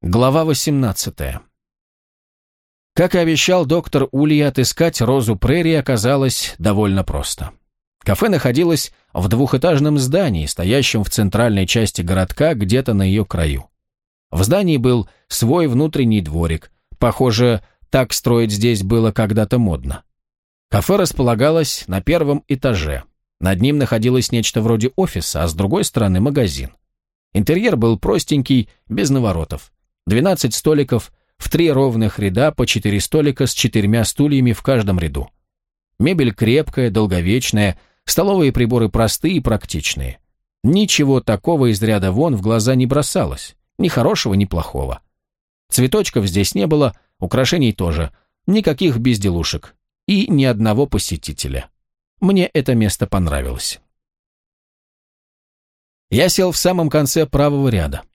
Глава 18. Как и обещал доктор Улья, отыскать Розу Прерии оказалось довольно просто. Кафе находилось в двухэтажном здании, стоящем в центральной части городка, где-то на ее краю. В здании был свой внутренний дворик. Похоже, так строить здесь было когда-то модно. Кафе располагалось на первом этаже. Над ним находилось нечто вроде офиса, а с другой стороны магазин. Интерьер был простенький, без наворотов. 12 столиков в три ровных ряда по четыре столика с четырьмя стульями в каждом ряду. Мебель крепкая, долговечная, столовые приборы простые и практичные. Ничего такого из ряда вон в глаза не бросалось, ни хорошего, ни плохого. Цветочков здесь не было, украшений тоже, никаких безделушек и ни одного посетителя. Мне это место понравилось. Я сел в самом конце правого ряда.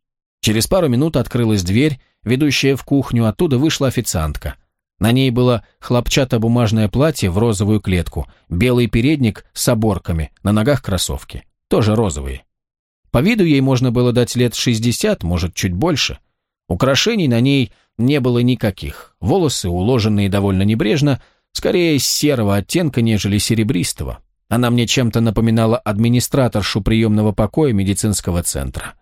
Через пару минут открылась дверь, ведущая в кухню, оттуда вышла официантка. На ней было хлопчатобумажное платье в розовую клетку, белый передник с оборками, на ногах кроссовки, тоже розовые. По виду ей можно было дать лет 60, может, чуть больше. Украшений на ней не было никаких, волосы, уложенные довольно небрежно, скорее серого оттенка, нежели серебристого. Она мне чем-то напоминала администраторшу приемного покоя медицинского центра.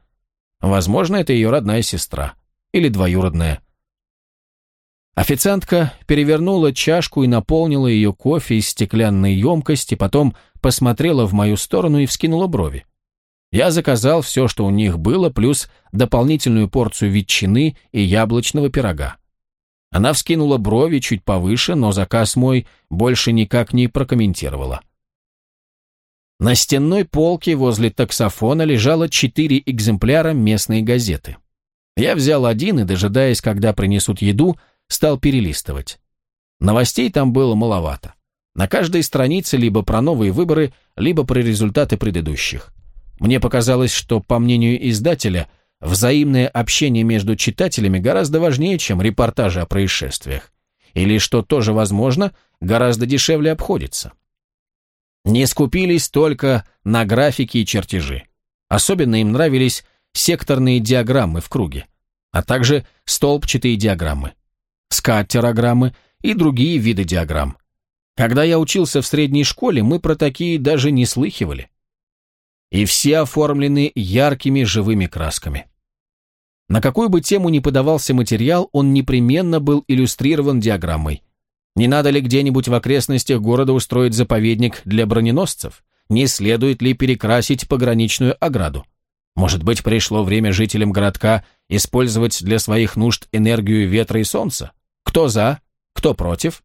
Возможно, это ее родная сестра. Или двоюродная. Официантка перевернула чашку и наполнила ее кофе из стеклянной емкости, потом посмотрела в мою сторону и вскинула брови. Я заказал все, что у них было, плюс дополнительную порцию ветчины и яблочного пирога. Она вскинула брови чуть повыше, но заказ мой больше никак не прокомментировала. На стенной полке возле таксофона лежало четыре экземпляра местной газеты. Я взял один и, дожидаясь, когда принесут еду, стал перелистывать. Новостей там было маловато. На каждой странице либо про новые выборы, либо про результаты предыдущих. Мне показалось, что, по мнению издателя, взаимное общение между читателями гораздо важнее, чем репортажи о происшествиях. Или, что тоже возможно, гораздо дешевле обходится. Не скупились только на графики и чертежи. Особенно им нравились секторные диаграммы в круге, а также столбчатые диаграммы, скаттерограммы и другие виды диаграмм. Когда я учился в средней школе, мы про такие даже не слыхивали. И все оформлены яркими живыми красками. На какую бы тему ни подавался материал, он непременно был иллюстрирован диаграммой. Не надо ли где-нибудь в окрестностях города устроить заповедник для броненосцев? Не следует ли перекрасить пограничную ограду? Может быть, пришло время жителям городка использовать для своих нужд энергию ветра и солнца? Кто за? Кто против?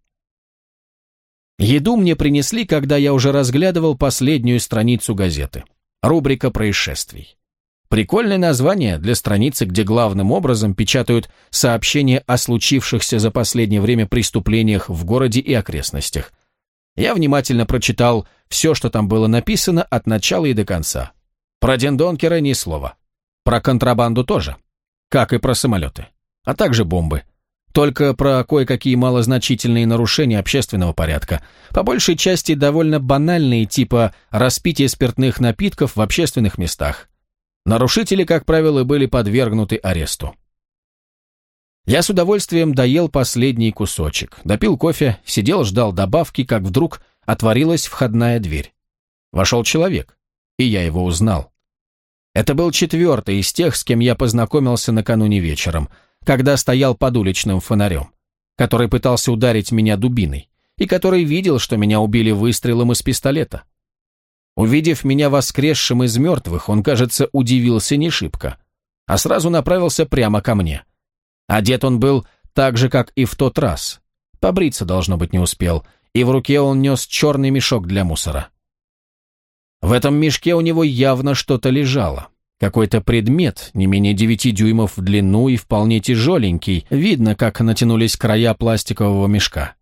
Еду мне принесли, когда я уже разглядывал последнюю страницу газеты. Рубрика происшествий. Прикольное название для страницы, где главным образом печатают сообщения о случившихся за последнее время преступлениях в городе и окрестностях. Я внимательно прочитал все, что там было написано от начала и до конца. Про Дендонкера ни слова. Про контрабанду тоже. Как и про самолеты. А также бомбы. Только про кое-какие малозначительные нарушения общественного порядка. По большей части довольно банальные, типа распитие спиртных напитков в общественных местах. Нарушители, как правило, были подвергнуты аресту. Я с удовольствием доел последний кусочек, допил кофе, сидел, ждал добавки, как вдруг отворилась входная дверь. Вошел человек, и я его узнал. Это был четвертый из тех, с кем я познакомился накануне вечером, когда стоял под уличным фонарем, который пытался ударить меня дубиной, и который видел, что меня убили выстрелом из пистолета. Увидев меня воскресшим из мертвых, он, кажется, удивился не шибко, а сразу направился прямо ко мне. Одет он был так же, как и в тот раз. Побриться, должно быть, не успел, и в руке он нес черный мешок для мусора. В этом мешке у него явно что-то лежало. Какой-то предмет, не менее девяти дюймов в длину и вполне тяжеленький, видно, как натянулись края пластикового мешка.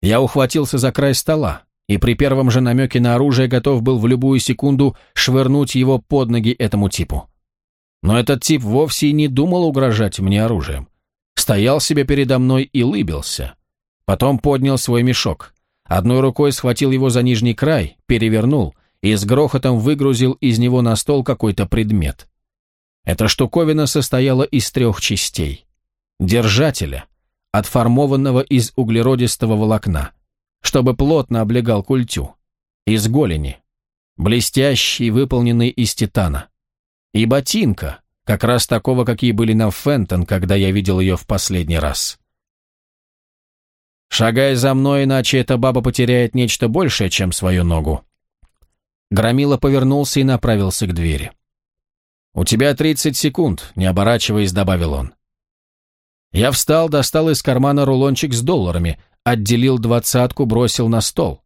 Я ухватился за край стола, и при первом же намеке на оружие готов был в любую секунду швырнуть его под ноги этому типу. Но этот тип вовсе и не думал угрожать мне оружием. Стоял себе передо мной и лыбился. Потом поднял свой мешок. Одной рукой схватил его за нижний край, перевернул и с грохотом выгрузил из него на стол какой-то предмет. Эта штуковина состояла из трех частей. Держателя, отформованного из углеродистого волокна, чтобы плотно облегал культю, из голени, блестящий, выполненный из титана, и ботинка, как раз такого, какие были на Фентон, когда я видел ее в последний раз. «Шагай за мной, иначе эта баба потеряет нечто большее, чем свою ногу». Громила повернулся и направился к двери. «У тебя тридцать секунд», — не оборачиваясь, добавил он. Я встал, достал из кармана рулончик с долларами, отделил двадцатку, бросил на стол.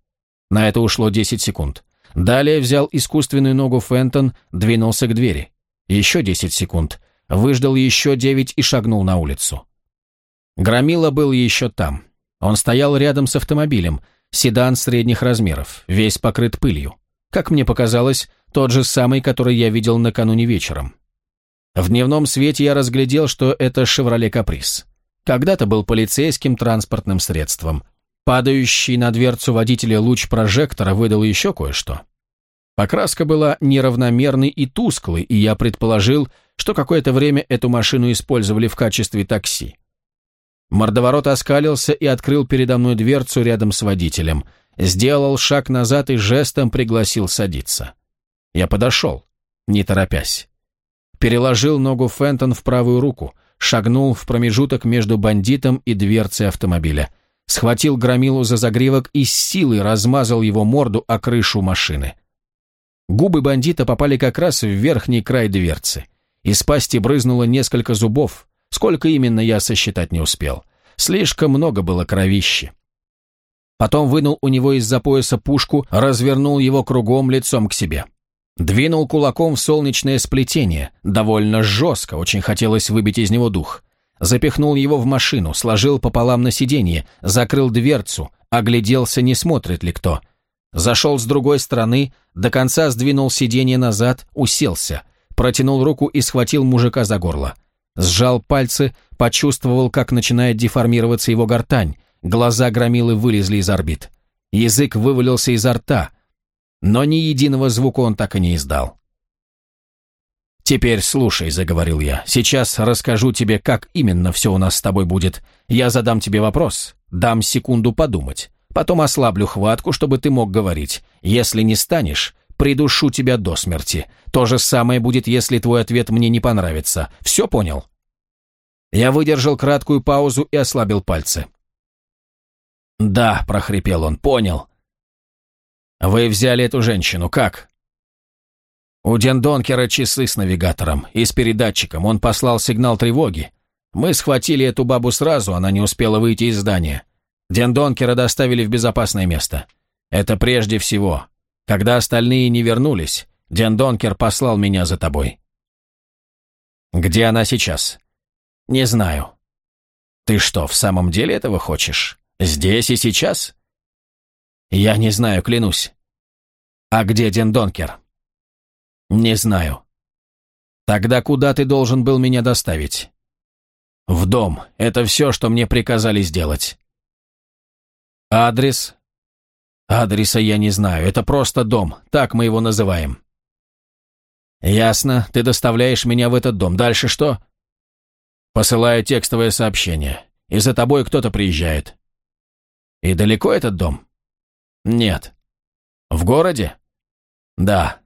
На это ушло десять секунд. Далее взял искусственную ногу Фентон, двинулся к двери. Еще десять секунд. Выждал еще девять и шагнул на улицу. Громила был еще там. Он стоял рядом с автомобилем, седан средних размеров, весь покрыт пылью. Как мне показалось, тот же самый, который я видел накануне вечером. В дневном свете я разглядел, что это «Шевроле Каприз». Когда-то был полицейским транспортным средством. Падающий на дверцу водителя луч прожектора выдал еще кое-что. Покраска была неравномерной и тусклой, и я предположил, что какое-то время эту машину использовали в качестве такси. Мордоворот оскалился и открыл передо мной дверцу рядом с водителем. Сделал шаг назад и жестом пригласил садиться. Я подошел, не торопясь переложил ногу Фентон в правую руку, шагнул в промежуток между бандитом и дверцей автомобиля, схватил громилу за загривок и с силой размазал его морду о крышу машины. Губы бандита попали как раз в верхний край дверцы. Из пасти брызнуло несколько зубов, сколько именно я сосчитать не успел. Слишком много было кровищи. Потом вынул у него из-за пояса пушку, развернул его кругом лицом к себе. Двинул кулаком в солнечное сплетение, довольно жестко, очень хотелось выбить из него дух. Запихнул его в машину, сложил пополам на сиденье, закрыл дверцу, огляделся, не смотрит ли кто. Зашел с другой стороны, до конца сдвинул сиденье назад, уселся, протянул руку и схватил мужика за горло. Сжал пальцы, почувствовал, как начинает деформироваться его гортань, глаза громилы вылезли из орбит. Язык вывалился изо рта – но ни единого звука он так и не издал. «Теперь слушай», — заговорил я, — «сейчас расскажу тебе, как именно все у нас с тобой будет. Я задам тебе вопрос, дам секунду подумать, потом ослаблю хватку, чтобы ты мог говорить. Если не станешь, придушу тебя до смерти. То же самое будет, если твой ответ мне не понравится. Все понял?» Я выдержал краткую паузу и ослабил пальцы. «Да», — прохрипел он, — «понял. «Вы взяли эту женщину, как?» «У Дендонкера часы с навигатором и с передатчиком. Он послал сигнал тревоги. Мы схватили эту бабу сразу, она не успела выйти из здания. Дендонкера доставили в безопасное место. Это прежде всего. Когда остальные не вернулись, Дендонкер послал меня за тобой». «Где она сейчас?» «Не знаю». «Ты что, в самом деле этого хочешь? Здесь и сейчас?» «Я не знаю, клянусь». «А где Ден Донкер?» «Не знаю». «Тогда куда ты должен был меня доставить?» «В дом. Это все, что мне приказали сделать». «Адрес?» «Адреса я не знаю. Это просто дом. Так мы его называем». «Ясно. Ты доставляешь меня в этот дом. Дальше что?» «Посылаю текстовое сообщение. И за тобой кто-то приезжает». «И далеко этот дом?» «Нет». «В городе?» «Да».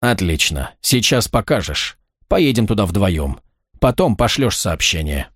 «Отлично. Сейчас покажешь. Поедем туда вдвоем. Потом пошлешь сообщение».